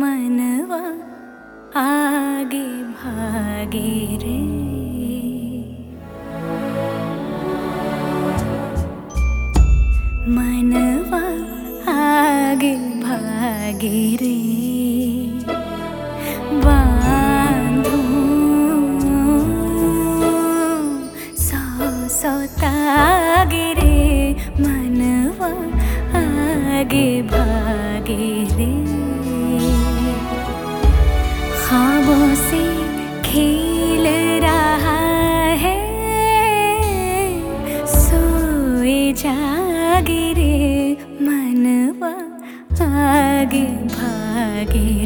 मनवा आगे भागे रे मनवा आगे भागे रे লাগে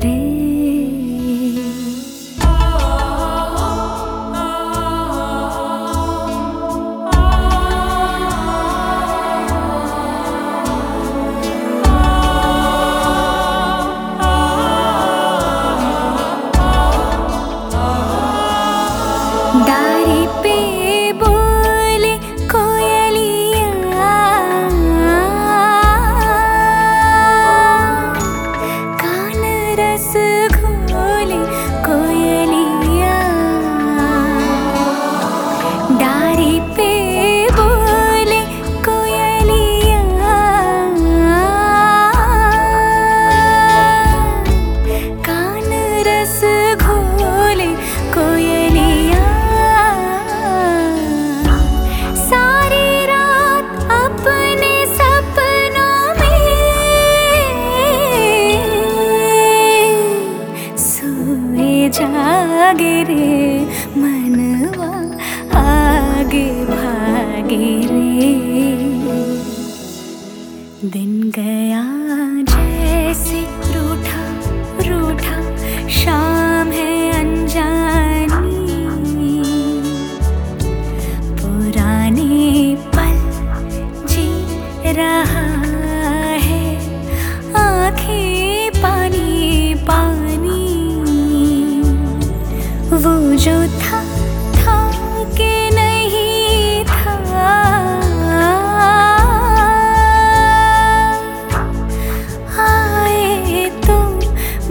घोले कोयलिया सारी रात अपने सपनों में मनवा आगे भागे दिन गया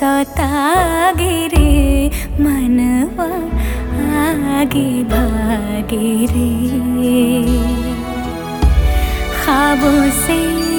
सतागिरे मनवा आगि भागिरे खाबों से